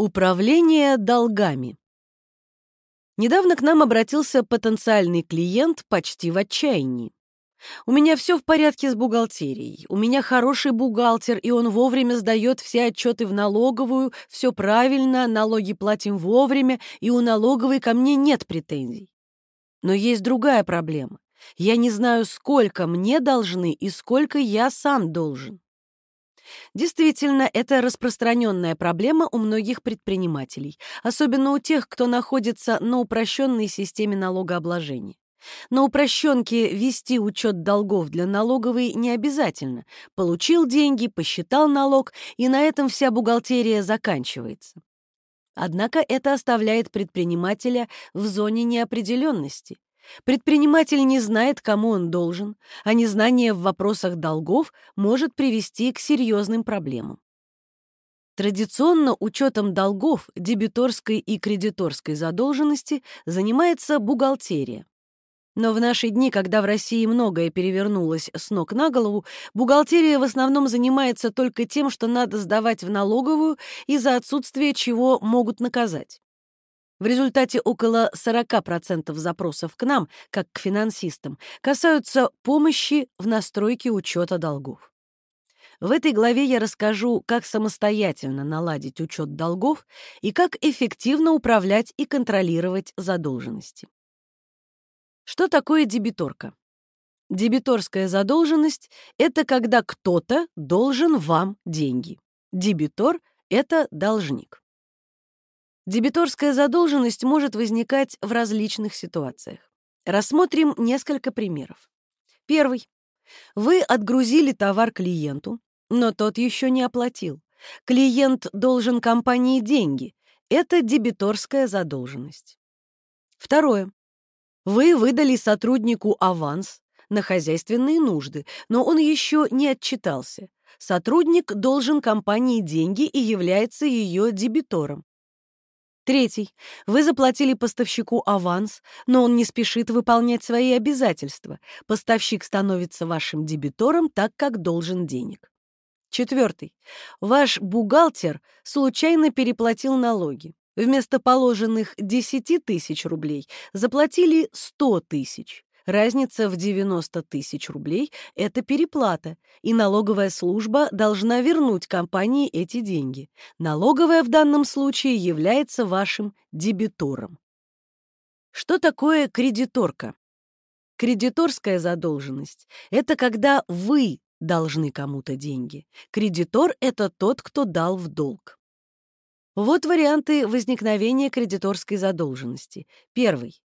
Управление долгами. Недавно к нам обратился потенциальный клиент почти в отчаянии. У меня все в порядке с бухгалтерией. У меня хороший бухгалтер, и он вовремя сдает все отчеты в налоговую, все правильно, налоги платим вовремя, и у налоговой ко мне нет претензий. Но есть другая проблема. Я не знаю, сколько мне должны и сколько я сам должен. Действительно, это распространенная проблема у многих предпринимателей, особенно у тех, кто находится на упрощенной системе налогообложения. На упрощенке вести учет долгов для налоговой не обязательно. Получил деньги, посчитал налог, и на этом вся бухгалтерия заканчивается. Однако это оставляет предпринимателя в зоне неопределенности. Предприниматель не знает, кому он должен, а незнание в вопросах долгов может привести к серьезным проблемам. Традиционно учетом долгов, дебиторской и кредиторской задолженности занимается бухгалтерия. Но в наши дни, когда в России многое перевернулось с ног на голову, бухгалтерия в основном занимается только тем, что надо сдавать в налоговую, и за отсутствие чего могут наказать. В результате около 40% запросов к нам, как к финансистам, касаются помощи в настройке учета долгов. В этой главе я расскажу, как самостоятельно наладить учет долгов и как эффективно управлять и контролировать задолженности. Что такое дебиторка? Дебиторская задолженность — это когда кто-то должен вам деньги. Дебитор — это должник. Дебиторская задолженность может возникать в различных ситуациях. Рассмотрим несколько примеров. Первый. Вы отгрузили товар клиенту, но тот еще не оплатил. Клиент должен компании деньги. Это дебиторская задолженность. Второе. Вы выдали сотруднику аванс на хозяйственные нужды, но он еще не отчитался. Сотрудник должен компании деньги и является ее дебитором. Третий. Вы заплатили поставщику аванс, но он не спешит выполнять свои обязательства. Поставщик становится вашим дебитором так, как должен денег. Четвертый. Ваш бухгалтер случайно переплатил налоги. Вместо положенных 10 тысяч рублей заплатили 100 тысяч. Разница в 90 тысяч рублей — это переплата, и налоговая служба должна вернуть компании эти деньги. Налоговая в данном случае является вашим дебитором. Что такое кредиторка? Кредиторская задолженность — это когда вы должны кому-то деньги. Кредитор — это тот, кто дал в долг. Вот варианты возникновения кредиторской задолженности. Первый.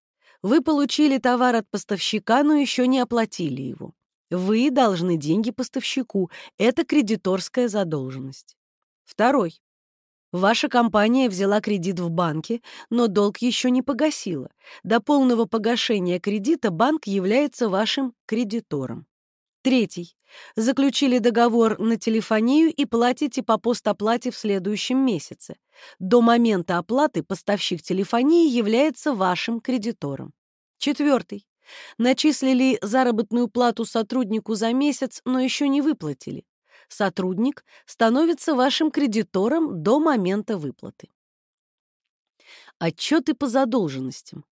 Вы получили товар от поставщика, но еще не оплатили его. Вы должны деньги поставщику. Это кредиторская задолженность. Второй. Ваша компания взяла кредит в банке, но долг еще не погасила. До полного погашения кредита банк является вашим кредитором. Третий. Заключили договор на телефонию и платите по постоплате в следующем месяце. До момента оплаты поставщик телефонии является вашим кредитором. Четвертый. Начислили заработную плату сотруднику за месяц, но еще не выплатили. Сотрудник становится вашим кредитором до момента выплаты. Отчеты по задолженностям.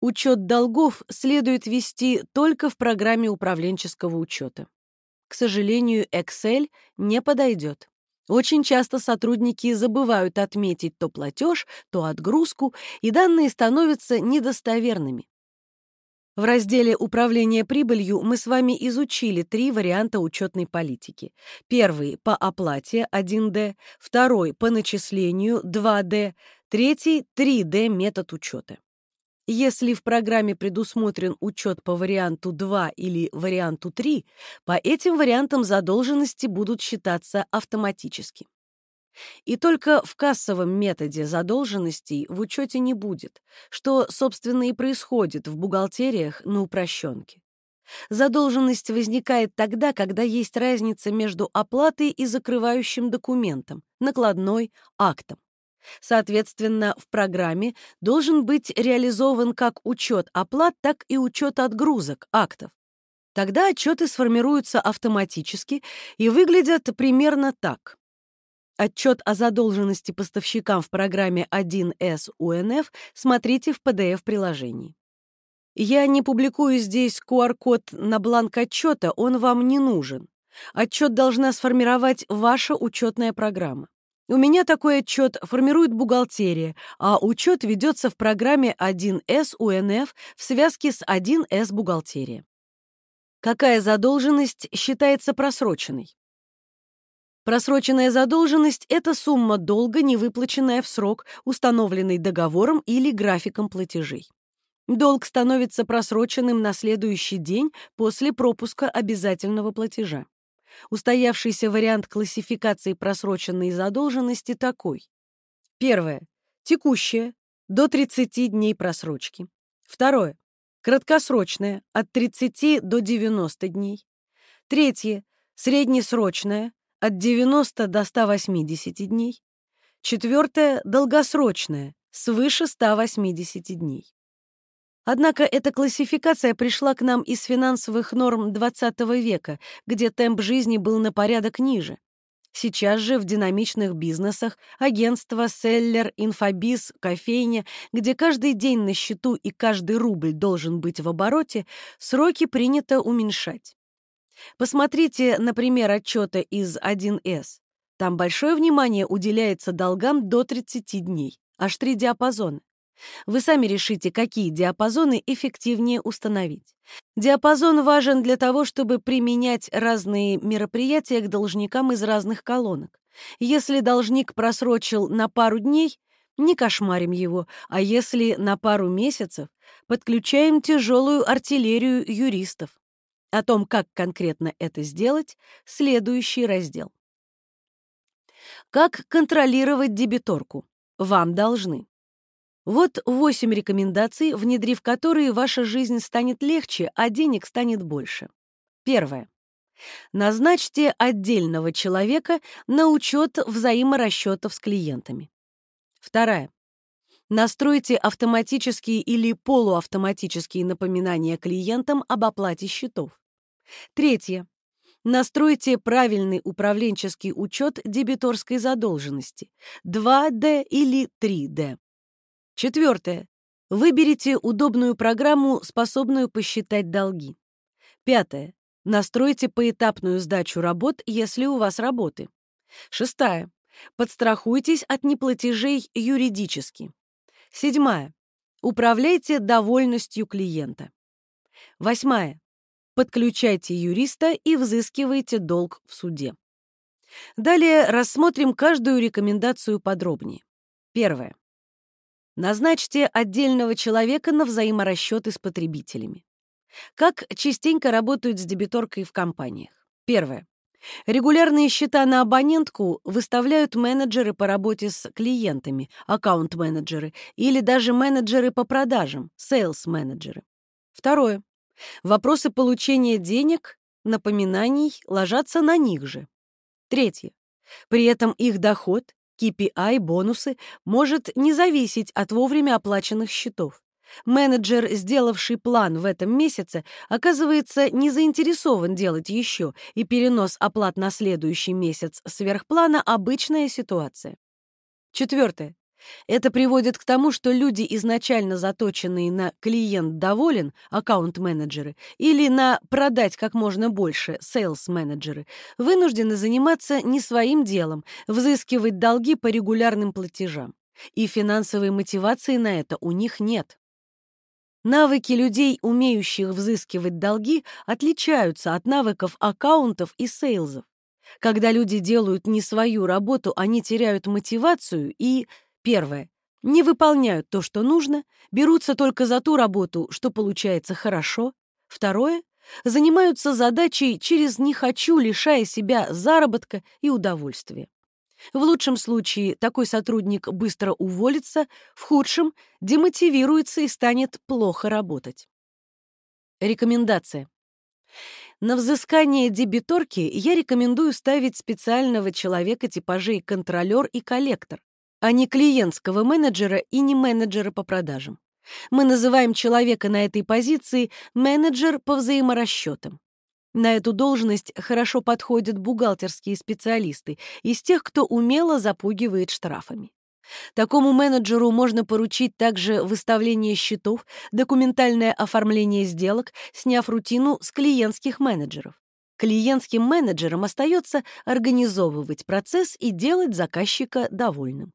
Учет долгов следует вести только в программе управленческого учета. К сожалению, Excel не подойдет. Очень часто сотрудники забывают отметить то платеж, то отгрузку, и данные становятся недостоверными. В разделе «Управление прибылью» мы с вами изучили три варианта учетной политики. Первый — по оплате 1D, второй — по начислению 2D, третий — 3D метод учета. Если в программе предусмотрен учет по варианту 2 или варианту 3, по этим вариантам задолженности будут считаться автоматически. И только в кассовом методе задолженностей в учете не будет, что, собственно, и происходит в бухгалтериях на упрощенке. Задолженность возникает тогда, когда есть разница между оплатой и закрывающим документом, накладной, актом. Соответственно, в программе должен быть реализован как учет оплат, так и учет отгрузок, актов. Тогда отчеты сформируются автоматически и выглядят примерно так. Отчет о задолженности поставщикам в программе 1С УНФ смотрите в PDF-приложении. Я не публикую здесь QR-код на бланк отчета, он вам не нужен. Отчет должна сформировать ваша учетная программа. У меня такой отчет формирует бухгалтерия, а учет ведется в программе 1С УНФ в связке с 1С бухгалтерия. Какая задолженность считается просроченной? Просроченная задолженность – это сумма долга, не выплаченная в срок, установленный договором или графиком платежей. Долг становится просроченным на следующий день после пропуска обязательного платежа. Устоявшийся вариант классификации просроченной задолженности такой. Первое. Текущая, до 30 дней просрочки. Второе. Краткосрочная, от 30 до 90 дней. Третье. Среднесрочная, от 90 до 180 дней. Четвертое — долгосрочное, свыше 180 дней. Однако эта классификация пришла к нам из финансовых норм XX века, где темп жизни был на порядок ниже. Сейчас же в динамичных бизнесах агентство, селлер, инфобиз, кофейня, где каждый день на счету и каждый рубль должен быть в обороте, сроки принято уменьшать. Посмотрите, например, отчеты из 1С. Там большое внимание уделяется долгам до 30 дней, аж три диапазона. Вы сами решите, какие диапазоны эффективнее установить. Диапазон важен для того, чтобы применять разные мероприятия к должникам из разных колонок. Если должник просрочил на пару дней, не кошмарим его, а если на пару месяцев, подключаем тяжелую артиллерию юристов. О том, как конкретно это сделать, следующий раздел. Как контролировать дебиторку? Вам должны. Вот восемь рекомендаций, внедрив которые ваша жизнь станет легче, а денег станет больше. Первое. Назначьте отдельного человека на учет взаиморасчетов с клиентами. Вторая. Настройте автоматические или полуавтоматические напоминания клиентам об оплате счетов. Третье. Настройте правильный управленческий учет дебиторской задолженности 2D или 3D. Четвертое. Выберите удобную программу, способную посчитать долги. Пятое. Настройте поэтапную сдачу работ, если у вас работы. Шестая. Подстрахуйтесь от неплатежей юридически. Седьмая. Управляйте довольностью клиента. Восьмая. Подключайте юриста и взыскивайте долг в суде. Далее рассмотрим каждую рекомендацию подробнее. Первое. Назначьте отдельного человека на взаиморасчеты с потребителями. Как частенько работают с дебиторкой в компаниях? Первое. Регулярные счета на абонентку выставляют менеджеры по работе с клиентами, аккаунт-менеджеры, или даже менеджеры по продажам, sales-менеджеры. Второе. Вопросы получения денег, напоминаний ложатся на них же. Третье. При этом их доход KPI, бонусы, может не зависеть от вовремя оплаченных счетов. Менеджер, сделавший план в этом месяце, оказывается не заинтересован делать еще, и перенос оплат на следующий месяц сверх плана – обычная ситуация. Четвертое. Это приводит к тому, что люди, изначально заточенные на «клиент доволен» аккаунт-менеджеры или на «продать как можно больше» sales-менеджеры, вынуждены заниматься не своим делом, взыскивать долги по регулярным платежам. И финансовой мотивации на это у них нет. Навыки людей, умеющих взыскивать долги, отличаются от навыков аккаунтов и сейлзов. Когда люди делают не свою работу, они теряют мотивацию и Первое. Не выполняют то, что нужно, берутся только за ту работу, что получается хорошо. Второе. Занимаются задачей через «не хочу», лишая себя заработка и удовольствия. В лучшем случае такой сотрудник быстро уволится, в худшем – демотивируется и станет плохо работать. Рекомендация. На взыскание дебиторки я рекомендую ставить специального человека типажей контролер и коллектор, а не клиентского менеджера и не менеджера по продажам. Мы называем человека на этой позиции менеджер по взаиморасчетам. На эту должность хорошо подходят бухгалтерские специалисты из тех, кто умело запугивает штрафами. Такому менеджеру можно поручить также выставление счетов, документальное оформление сделок, сняв рутину с клиентских менеджеров. Клиентским менеджерам остается организовывать процесс и делать заказчика довольным.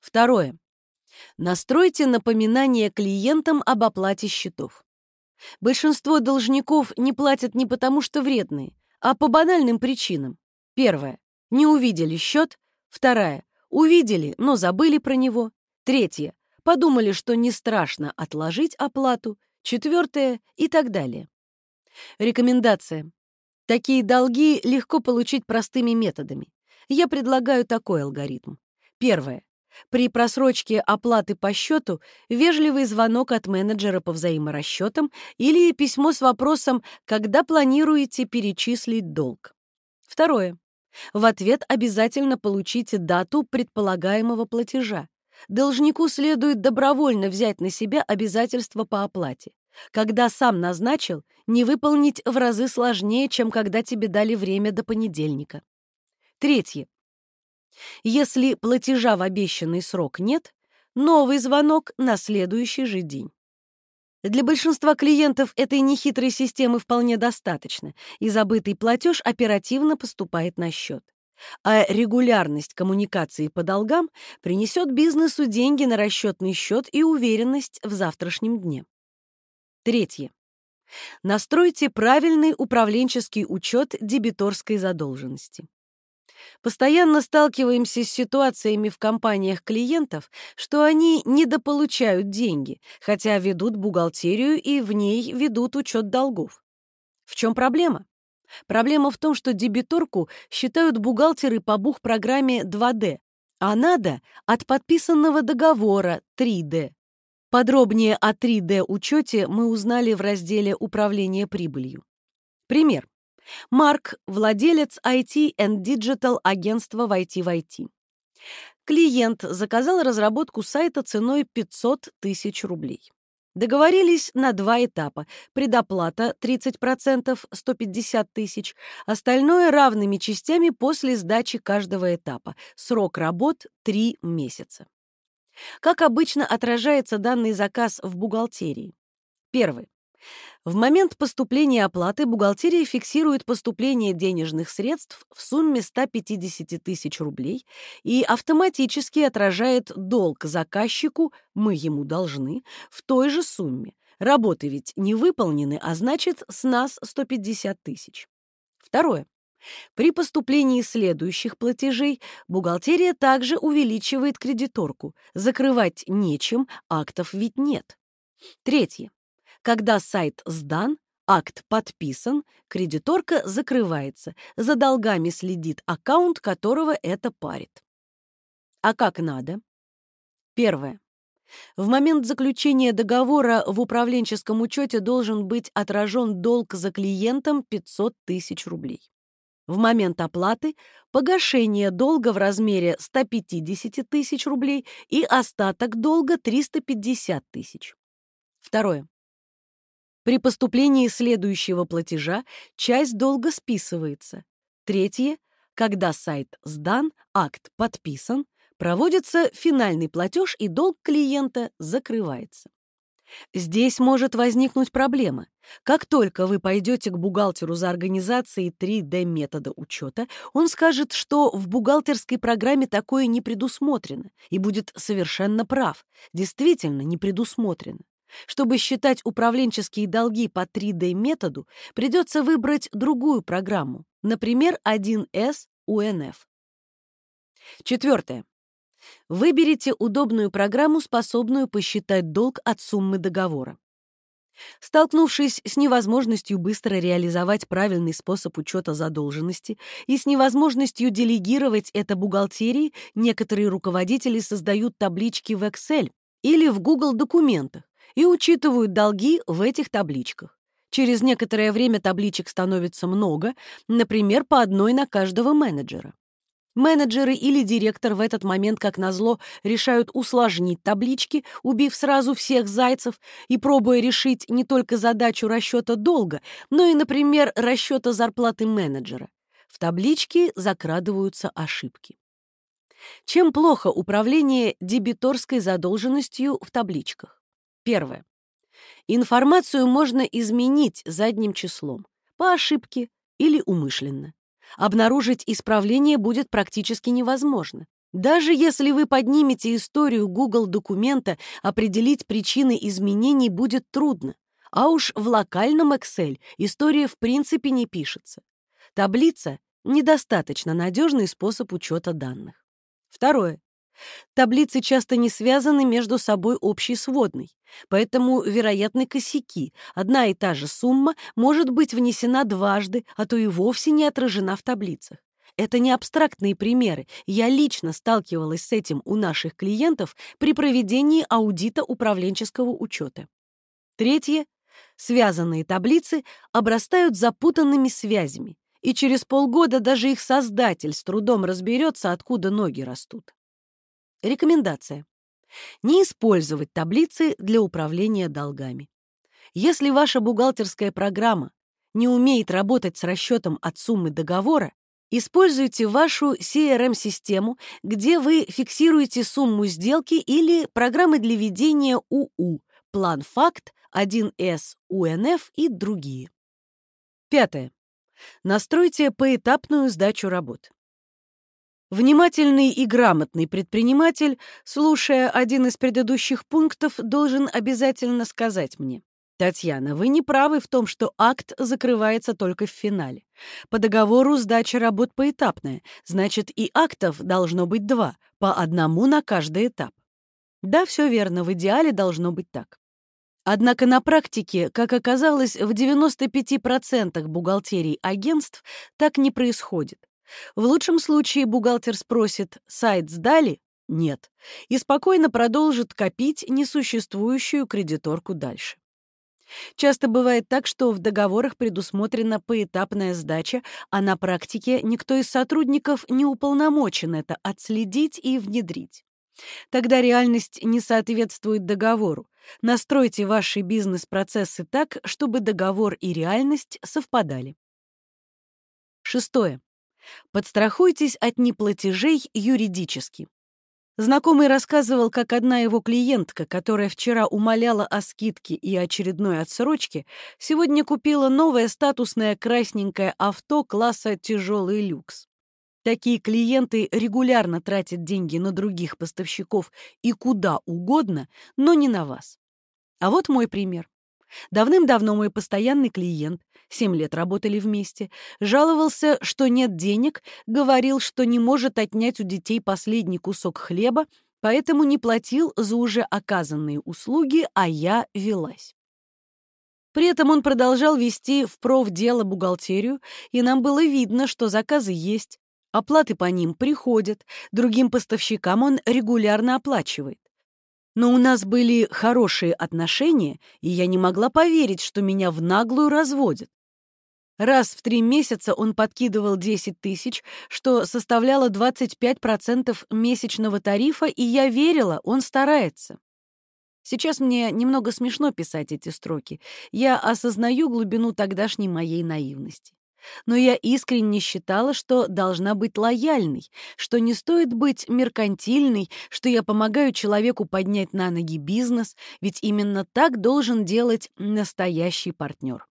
Второе. Настройте напоминание клиентам об оплате счетов. Большинство должников не платят не потому, что вредные, а по банальным причинам. Первое. Не увидели счет. Вторая. Увидели, но забыли про него. Третье. Подумали, что не страшно отложить оплату. Четвертое и так далее. Рекомендация. Такие долги легко получить простыми методами. Я предлагаю такой алгоритм. Первое. При просрочке оплаты по счету вежливый звонок от менеджера по взаиморасчетам или письмо с вопросом «Когда планируете перечислить долг?». Второе. В ответ обязательно получите дату предполагаемого платежа. Должнику следует добровольно взять на себя обязательства по оплате. Когда сам назначил, не выполнить в разы сложнее, чем когда тебе дали время до понедельника. Третье. Если платежа в обещанный срок нет, новый звонок на следующий же день. Для большинства клиентов этой нехитрой системы вполне достаточно, и забытый платеж оперативно поступает на счет. А регулярность коммуникации по долгам принесет бизнесу деньги на расчетный счет и уверенность в завтрашнем дне. Третье. Настройте правильный управленческий учет дебиторской задолженности. Постоянно сталкиваемся с ситуациями в компаниях клиентов, что они недополучают деньги, хотя ведут бухгалтерию и в ней ведут учет долгов. В чем проблема? Проблема в том, что дебиторку считают бухгалтеры по бух-программе 2D, а надо от подписанного договора 3D. Подробнее о 3D-учете мы узнали в разделе «Управление прибылью». Пример. Марк – владелец IT and Digital агентства в IT в IT. Клиент заказал разработку сайта ценой 500 тысяч рублей. Договорились на два этапа. Предоплата 30% 150 тысяч, остальное равными частями после сдачи каждого этапа. Срок работ 3 месяца. Как обычно отражается данный заказ в бухгалтерии? Первый. В момент поступления оплаты бухгалтерия фиксирует поступление денежных средств в сумме 150 тысяч рублей и автоматически отражает долг заказчику, мы ему должны, в той же сумме. Работы ведь не выполнены, а значит, с нас 150 тысяч. Второе. При поступлении следующих платежей бухгалтерия также увеличивает кредиторку. Закрывать нечем, актов ведь нет. Третье. Когда сайт сдан, акт подписан, кредиторка закрывается, за долгами следит аккаунт, которого это парит. А как надо? Первое. В момент заключения договора в управленческом учете должен быть отражен долг за клиентом 500 тысяч рублей. В момент оплаты – погашение долга в размере 150 тысяч рублей и остаток долга 350 тысяч. Второе. При поступлении следующего платежа часть долга списывается. Третье. Когда сайт сдан, акт подписан, проводится финальный платеж и долг клиента закрывается. Здесь может возникнуть проблема. Как только вы пойдете к бухгалтеру за организацией 3D-метода учета, он скажет, что в бухгалтерской программе такое не предусмотрено, и будет совершенно прав. Действительно, не предусмотрено. Чтобы считать управленческие долги по 3D-методу, придется выбрать другую программу, например, 1С УНФ. Четвертое. Выберите удобную программу, способную посчитать долг от суммы договора. Столкнувшись с невозможностью быстро реализовать правильный способ учета задолженности и с невозможностью делегировать это бухгалтерии, некоторые руководители создают таблички в Excel или в Google документах, и учитывают долги в этих табличках. Через некоторое время табличек становится много, например, по одной на каждого менеджера. Менеджеры или директор в этот момент, как назло, решают усложнить таблички, убив сразу всех зайцев и пробуя решить не только задачу расчета долга, но и, например, расчета зарплаты менеджера. В табличке закрадываются ошибки. Чем плохо управление дебиторской задолженностью в табличках? Первое. Информацию можно изменить задним числом, по ошибке или умышленно. Обнаружить исправление будет практически невозможно. Даже если вы поднимете историю Google документа, определить причины изменений будет трудно. А уж в локальном Excel история в принципе не пишется. Таблица — недостаточно надежный способ учета данных. Второе. Таблицы часто не связаны между собой общей сводной, поэтому вероятны косяки. Одна и та же сумма может быть внесена дважды, а то и вовсе не отражена в таблицах. Это не абстрактные примеры. Я лично сталкивалась с этим у наших клиентов при проведении аудита управленческого учета. Третье. Связанные таблицы обрастают запутанными связями, и через полгода даже их создатель с трудом разберется, откуда ноги растут. Рекомендация. Не использовать таблицы для управления долгами. Если ваша бухгалтерская программа не умеет работать с расчетом от суммы договора, используйте вашу CRM-систему, где вы фиксируете сумму сделки или программы для ведения УУ, план факт, 1С, УНФ и другие. Пятое. Настройте поэтапную сдачу работ. Внимательный и грамотный предприниматель, слушая один из предыдущих пунктов, должен обязательно сказать мне, «Татьяна, вы не правы в том, что акт закрывается только в финале. По договору сдача работ поэтапная, значит, и актов должно быть два, по одному на каждый этап». Да, все верно, в идеале должно быть так. Однако на практике, как оказалось, в 95% бухгалтерий агентств так не происходит. В лучшем случае бухгалтер спросит «сайт сдали?» Нет. И спокойно продолжит копить несуществующую кредиторку дальше. Часто бывает так, что в договорах предусмотрена поэтапная сдача, а на практике никто из сотрудников не уполномочен это отследить и внедрить. Тогда реальность не соответствует договору. Настройте ваши бизнес-процессы так, чтобы договор и реальность совпадали. Шестое. Подстрахуйтесь от неплатежей юридически. Знакомый рассказывал, как одна его клиентка, которая вчера умоляла о скидке и очередной отсрочке, сегодня купила новое статусное красненькое авто класса «тяжелый люкс». Такие клиенты регулярно тратят деньги на других поставщиков и куда угодно, но не на вас. А вот мой пример. Давным-давно мой постоянный клиент, 7 лет работали вместе, жаловался, что нет денег, говорил, что не может отнять у детей последний кусок хлеба, поэтому не платил за уже оказанные услуги, а я велась. При этом он продолжал вести в профдело бухгалтерию, и нам было видно, что заказы есть, оплаты по ним приходят, другим поставщикам он регулярно оплачивает. Но у нас были хорошие отношения, и я не могла поверить, что меня в наглую разводят. Раз в три месяца он подкидывал 10 тысяч, что составляло 25% месячного тарифа, и я верила, он старается. Сейчас мне немного смешно писать эти строки. Я осознаю глубину тогдашней моей наивности но я искренне считала, что должна быть лояльной, что не стоит быть меркантильной, что я помогаю человеку поднять на ноги бизнес, ведь именно так должен делать настоящий партнер.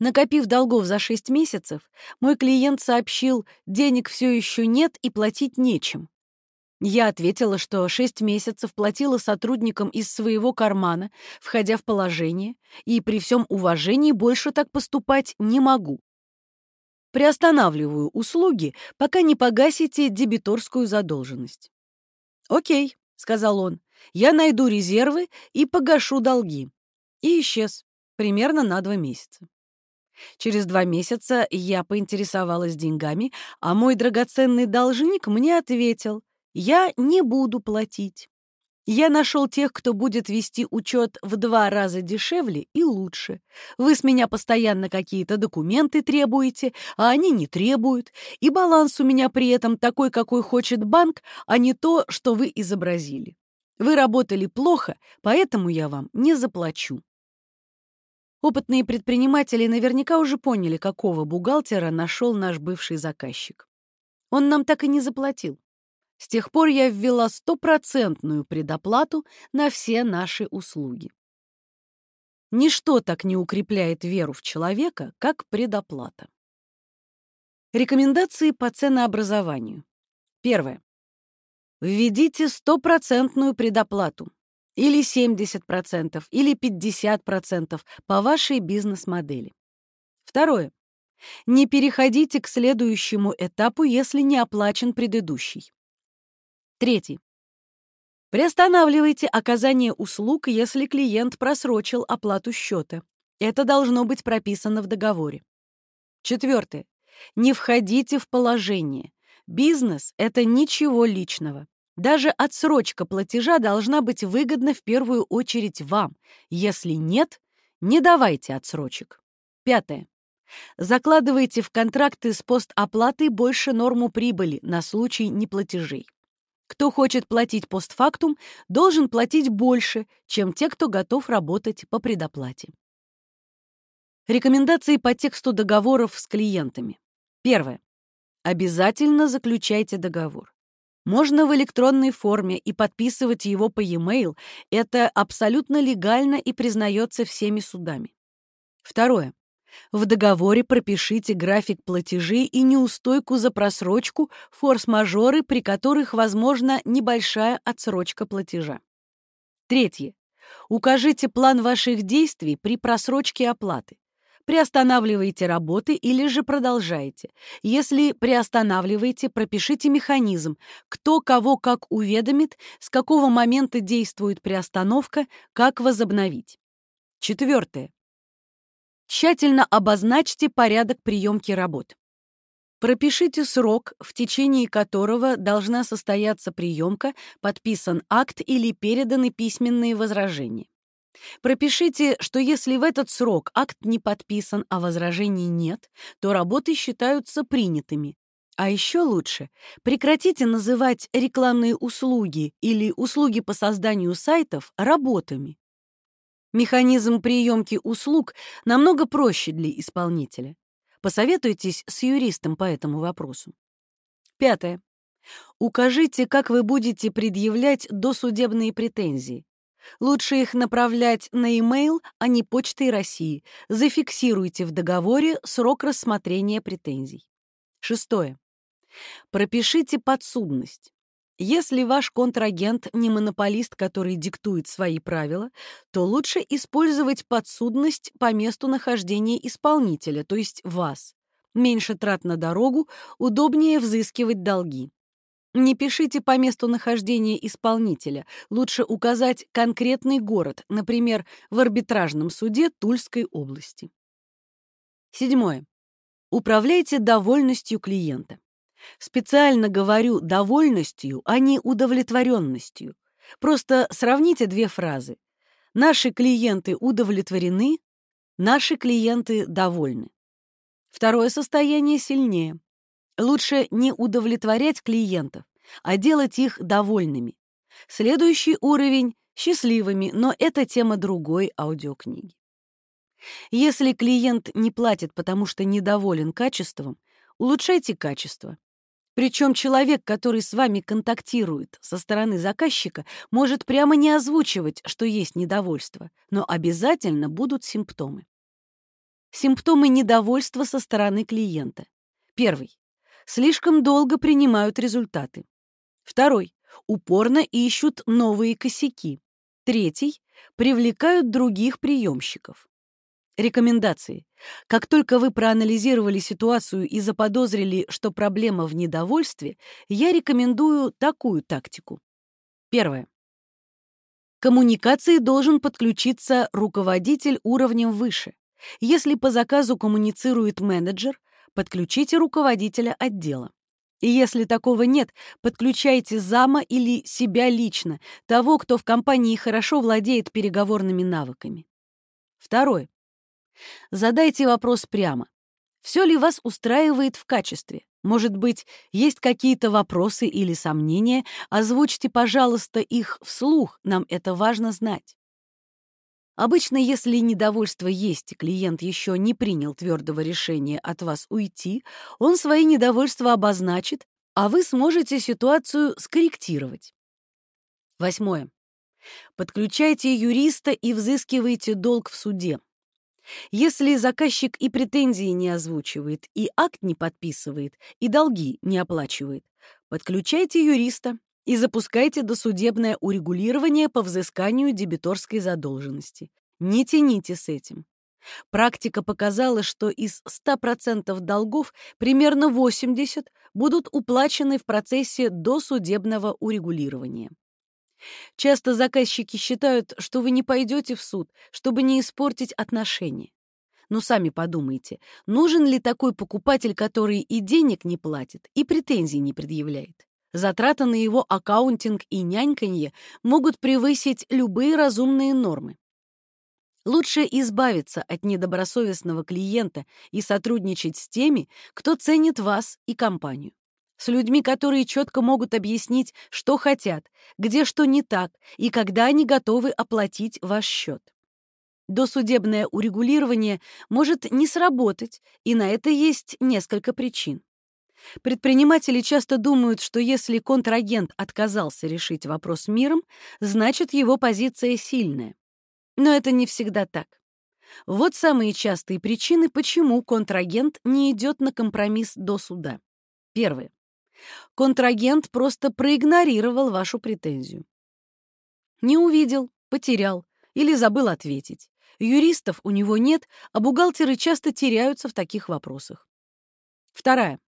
Накопив долгов за 6 месяцев, мой клиент сообщил, денег все еще нет и платить нечем. Я ответила, что шесть месяцев платила сотрудникам из своего кармана, входя в положение, и при всем уважении больше так поступать не могу. Приостанавливаю услуги, пока не погасите дебиторскую задолженность. «Окей», — сказал он, — «я найду резервы и погашу долги». И исчез, примерно на два месяца. Через два месяца я поинтересовалась деньгами, а мой драгоценный должник мне ответил, я не буду платить. Я нашел тех, кто будет вести учет в два раза дешевле и лучше. Вы с меня постоянно какие-то документы требуете, а они не требуют, и баланс у меня при этом такой, какой хочет банк, а не то, что вы изобразили. Вы работали плохо, поэтому я вам не заплачу. Опытные предприниматели наверняка уже поняли, какого бухгалтера нашел наш бывший заказчик. Он нам так и не заплатил. С тех пор я ввела стопроцентную предоплату на все наши услуги. Ничто так не укрепляет веру в человека, как предоплата. Рекомендации по ценообразованию. Первое. Введите стопроцентную предоплату или 70%, или 50% по вашей бизнес-модели. Второе. Не переходите к следующему этапу, если не оплачен предыдущий. Третий. Приостанавливайте оказание услуг, если клиент просрочил оплату счета. Это должно быть прописано в договоре. Четвертое. Не входите в положение. Бизнес — это ничего личного. Даже отсрочка платежа должна быть выгодна в первую очередь вам. Если нет, не давайте отсрочек. Пятое. Закладывайте в контракты с постоплатой больше норму прибыли на случай неплатежей. Кто хочет платить постфактум, должен платить больше, чем те, кто готов работать по предоплате. Рекомендации по тексту договоров с клиентами. Первое. Обязательно заключайте договор. Можно в электронной форме и подписывать его по e-mail. Это абсолютно легально и признается всеми судами. Второе. В договоре пропишите график платежей и неустойку за просрочку, форс-мажоры, при которых возможна небольшая отсрочка платежа. Третье. Укажите план ваших действий при просрочке оплаты. Приостанавливайте работы или же продолжаете. Если приостанавливаете, пропишите механизм, кто кого как уведомит, с какого момента действует приостановка, как возобновить. Четвертое. Тщательно обозначьте порядок приемки работ. Пропишите срок, в течение которого должна состояться приемка, подписан акт или переданы письменные возражения. Пропишите, что если в этот срок акт не подписан, а возражений нет, то работы считаются принятыми. А еще лучше, прекратите называть рекламные услуги или услуги по созданию сайтов работами. Механизм приемки услуг намного проще для исполнителя. Посоветуйтесь с юристом по этому вопросу. Пятое. Укажите, как вы будете предъявлять досудебные претензии. Лучше их направлять на e-mail, а не почтой России. Зафиксируйте в договоре срок рассмотрения претензий. Шестое. Пропишите подсудность. Если ваш контрагент не монополист, который диктует свои правила, то лучше использовать подсудность по месту нахождения исполнителя, то есть вас. Меньше трат на дорогу, удобнее взыскивать долги. Не пишите по месту нахождения исполнителя, лучше указать конкретный город, например, в арбитражном суде Тульской области. Седьмое. Управляйте довольностью клиента. Специально говорю довольностью, а не удовлетворенностью. Просто сравните две фразы. Наши клиенты удовлетворены, наши клиенты довольны. Второе состояние сильнее. Лучше не удовлетворять клиентов, а делать их довольными. Следующий уровень — счастливыми, но это тема другой аудиокниги. Если клиент не платит, потому что недоволен качеством, улучшайте качество. Причем человек, который с вами контактирует со стороны заказчика, может прямо не озвучивать, что есть недовольство, но обязательно будут симптомы. Симптомы недовольства со стороны клиента. Первый. Слишком долго принимают результаты. Второй. Упорно ищут новые косяки. Третий. Привлекают других приемщиков. Рекомендации. Как только вы проанализировали ситуацию и заподозрили, что проблема в недовольстве, я рекомендую такую тактику. Первое. К коммуникации должен подключиться руководитель уровнем выше. Если по заказу коммуницирует менеджер, подключите руководителя отдела. И если такого нет, подключайте зама или себя лично, того, кто в компании хорошо владеет переговорными навыками. Второе. Задайте вопрос прямо. Все ли вас устраивает в качестве? Может быть, есть какие-то вопросы или сомнения? Озвучьте, пожалуйста, их вслух, нам это важно знать. Обычно, если недовольство есть, и клиент еще не принял твердого решения от вас уйти, он свои недовольства обозначит, а вы сможете ситуацию скорректировать. Восьмое. Подключайте юриста и взыскивайте долг в суде. Если заказчик и претензии не озвучивает, и акт не подписывает, и долги не оплачивает, подключайте юриста и запускайте досудебное урегулирование по взысканию дебиторской задолженности. Не тяните с этим. Практика показала, что из 100% долгов примерно 80 будут уплачены в процессе досудебного урегулирования. Часто заказчики считают, что вы не пойдете в суд, чтобы не испортить отношения. Но сами подумайте, нужен ли такой покупатель, который и денег не платит, и претензий не предъявляет? Затраты на его аккаунтинг и няньканье могут превысить любые разумные нормы. Лучше избавиться от недобросовестного клиента и сотрудничать с теми, кто ценит вас и компанию. С людьми, которые четко могут объяснить, что хотят, где что не так и когда они готовы оплатить ваш счет. Досудебное урегулирование может не сработать, и на это есть несколько причин. Предприниматели часто думают, что если контрагент отказался решить вопрос миром, значит его позиция сильная. Но это не всегда так. Вот самые частые причины, почему контрагент не идет на компромисс до суда. Первое. Контрагент просто проигнорировал вашу претензию. Не увидел, потерял или забыл ответить. Юристов у него нет, а бухгалтеры часто теряются в таких вопросах. Вторая.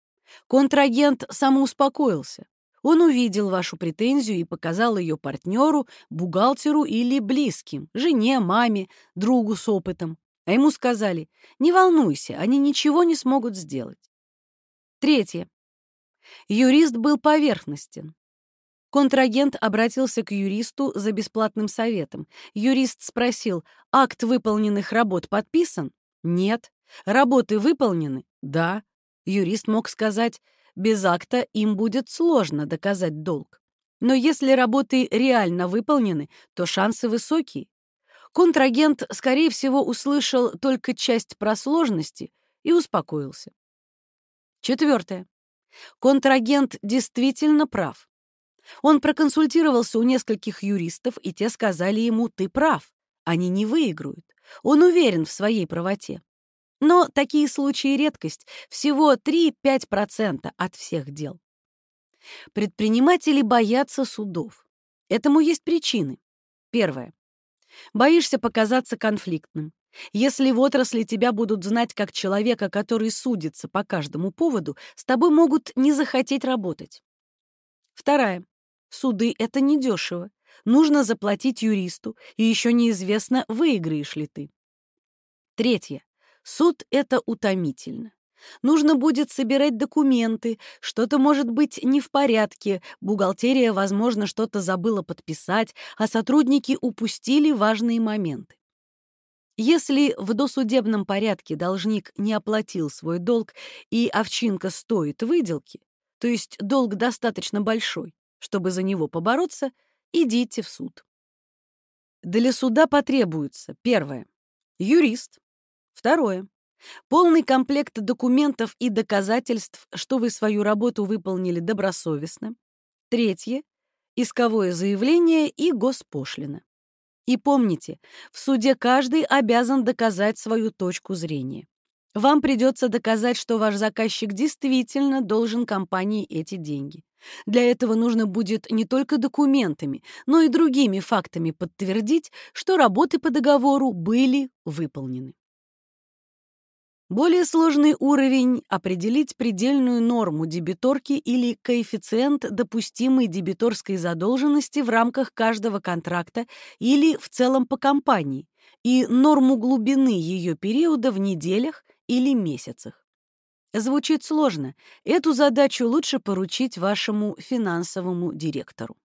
Контрагент самоуспокоился. Он увидел вашу претензию и показал ее партнеру, бухгалтеру или близким, жене, маме, другу с опытом. А ему сказали, не волнуйся, они ничего не смогут сделать. Третье. Юрист был поверхностен. Контрагент обратился к юристу за бесплатным советом. Юрист спросил, акт выполненных работ подписан? Нет. Работы выполнены? Да. Юрист мог сказать, без акта им будет сложно доказать долг. Но если работы реально выполнены, то шансы высокие. Контрагент, скорее всего, услышал только часть про сложности и успокоился. Четвертое. Контрагент действительно прав. Он проконсультировался у нескольких юристов, и те сказали ему «ты прав, они не выиграют». Он уверен в своей правоте. Но такие случаи редкость, всего 3-5% от всех дел. Предприниматели боятся судов. Этому есть причины. Первое. Боишься показаться конфликтным. Если в отрасли тебя будут знать как человека, который судится по каждому поводу, с тобой могут не захотеть работать. Вторая. Суды — это недешево. Нужно заплатить юристу, и еще неизвестно, выиграешь ли ты. Третье. Суд — это утомительно. Нужно будет собирать документы, что-то может быть не в порядке, бухгалтерия, возможно, что-то забыла подписать, а сотрудники упустили важные моменты. Если в досудебном порядке должник не оплатил свой долг и овчинка стоит выделки, то есть долг достаточно большой, чтобы за него побороться, идите в суд. Для суда потребуется, первое, юрист, Второе. Полный комплект документов и доказательств, что вы свою работу выполнили добросовестно. Третье. Исковое заявление и госпошлина. И помните, в суде каждый обязан доказать свою точку зрения. Вам придется доказать, что ваш заказчик действительно должен компании эти деньги. Для этого нужно будет не только документами, но и другими фактами подтвердить, что работы по договору были выполнены. Более сложный уровень — определить предельную норму дебиторки или коэффициент допустимой дебиторской задолженности в рамках каждого контракта или в целом по компании, и норму глубины ее периода в неделях или месяцах. Звучит сложно. Эту задачу лучше поручить вашему финансовому директору.